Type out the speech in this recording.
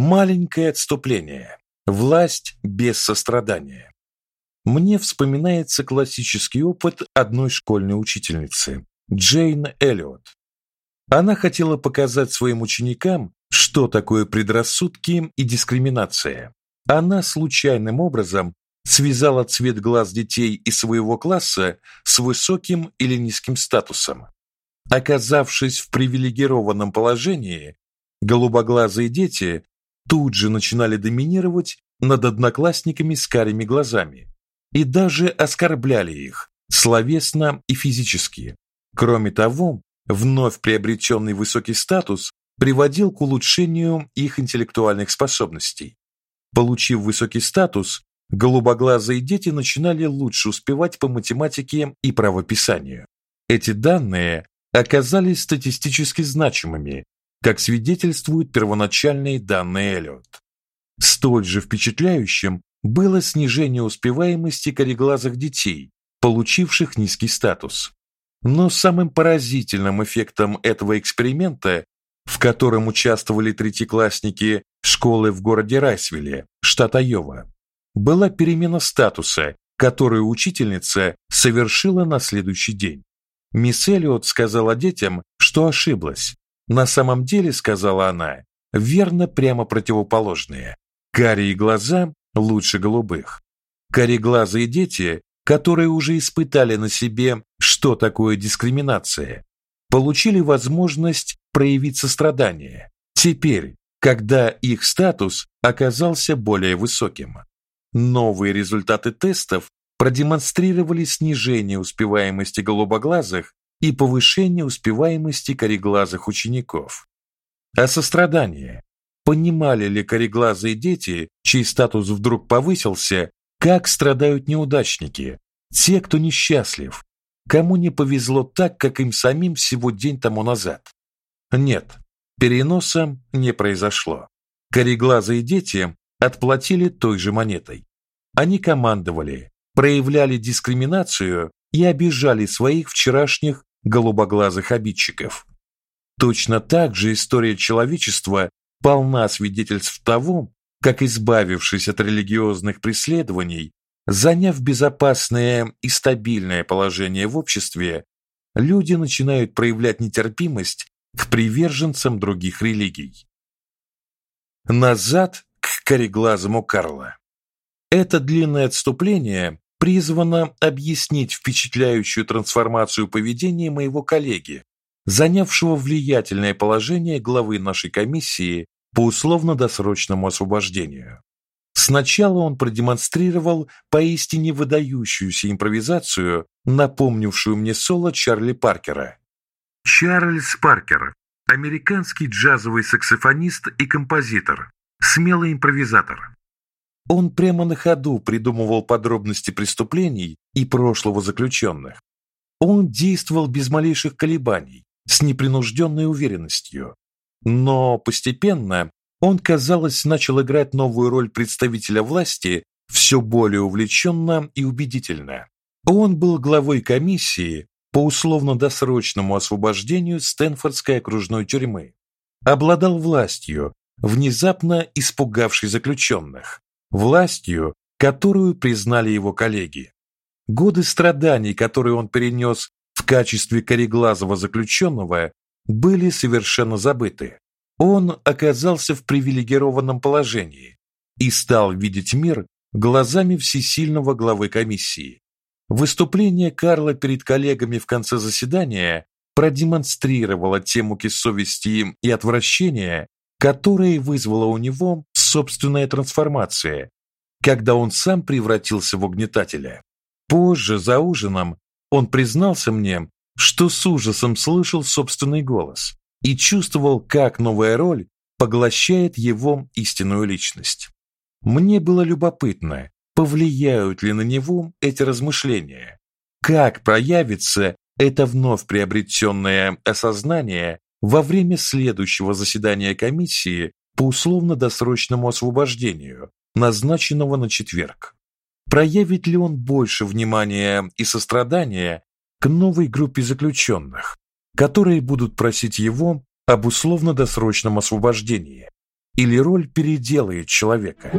Маленькое отступление. Власть без сострадания. Мне вспоминается классический опыт одной школьной учительницы, Джейн Эллиот. Она хотела показать своим ученикам, что такое предрассудки и дискриминация. Она случайным образом связала цвет глаз детей из своего класса с высоким или низким статусом. Оказавшись в привилегированном положении, голубоглазые дети тут же начинали доминировать над одноклассниками с карими глазами и даже оскорбляли их словесно и физически. Кроме того, вновь приобретенный высокий статус приводил к улучшению их интеллектуальных способностей. Получив высокий статус, голубоглазые дети начинали лучше успевать по математике и правописанию. Эти данные оказались статистически значимыми, как свидетельствуют первоначальные данные Эллиот. Столь же впечатляющим было снижение успеваемости кореглазых детей, получивших низкий статус. Но самым поразительным эффектом этого эксперимента, в котором участвовали третьеклассники школы в городе Райсвилле, штат Айова, была перемена статуса, которую учительница совершила на следующий день. Мисс Эллиот сказала детям, что ошиблась. На самом деле, сказала она, верно прямо противоположное. Карие глаза лучше голубых. Кареглазые дети, которые уже испытали на себе, что такое дискриминация, получили возможность проявить сострадание. Теперь, когда их статус оказался более высоким. Новые результаты тестов продемонстрировали снижение успеваемости голубоглазых и повышение успеваемости кореглазых учеников. А сострадание. Понимали ли кореглазые дети, чей статус вдруг повысился, как страдают неудачники, те, кто несчастлив, кому не повезло так, как им самим всего день тому назад? Нет, переноса не произошло. Кореглазые дети отплатили той же монетой. Они командовали, проявляли дискриминацию и обижали своих вчерашних голубоглазых обидчиков. Точно так же история человечества полна свидетельств того, как избавившись от религиозных преследований, заняв безопасное и стабильное положение в обществе, люди начинают проявлять нетерпимость к приверженцам других религий. Назад к кореглазому Карла. Это длинное отступление призвано объяснить впечатляющую трансформацию поведения моего коллеги, занявшего влиятельное положение главы нашей комиссии по условно-досрочному освобождению. Сначала он продемонстрировал поистине выдающуюся импровизацию, напомнившую мне соло Чарли Паркера. Чарльз Паркер американский джазовый саксофонист и композитор, смелый импровизатор. Он прямо на ходу придумывал подробности преступлений и прошлого заключенных. Он действовал без малейших колебаний, с непринужденной уверенностью. Но постепенно он, казалось, начал играть новую роль представителя власти все более увлеченно и убедительно. Он был главой комиссии по условно-досрочному освобождению Стэнфордской окружной тюрьмы. Обладал властью, внезапно испугавшей заключенных, властью, которую признали его коллеги. Годы страданий, которые он перенес в качестве кореглазого заключенного, были совершенно забыты. Он оказался в привилегированном положении и стал видеть мир глазами всесильного главы комиссии. Выступление Карла перед коллегами в конце заседания продемонстрировало те муки совести и отвращения, которые вызвала у него собственная трансформация, когда он сам превратился в угнетателя. Позже за ужином он признался мне, что с ужасом слышал собственный голос и чувствовал, как новая роль поглощает его истинную личность. Мне было любопытно, повлияют ли на него эти размышления, как проявится это вновь приобретенное осознание во время следующего заседания комиссии по условно-досрочному освобождению, назначенного на четверг. Проявит ли он больше внимания и сострадания к новой группе заключенных, которые будут просить его об условно-досрочном освобождении? или роль переделает человека?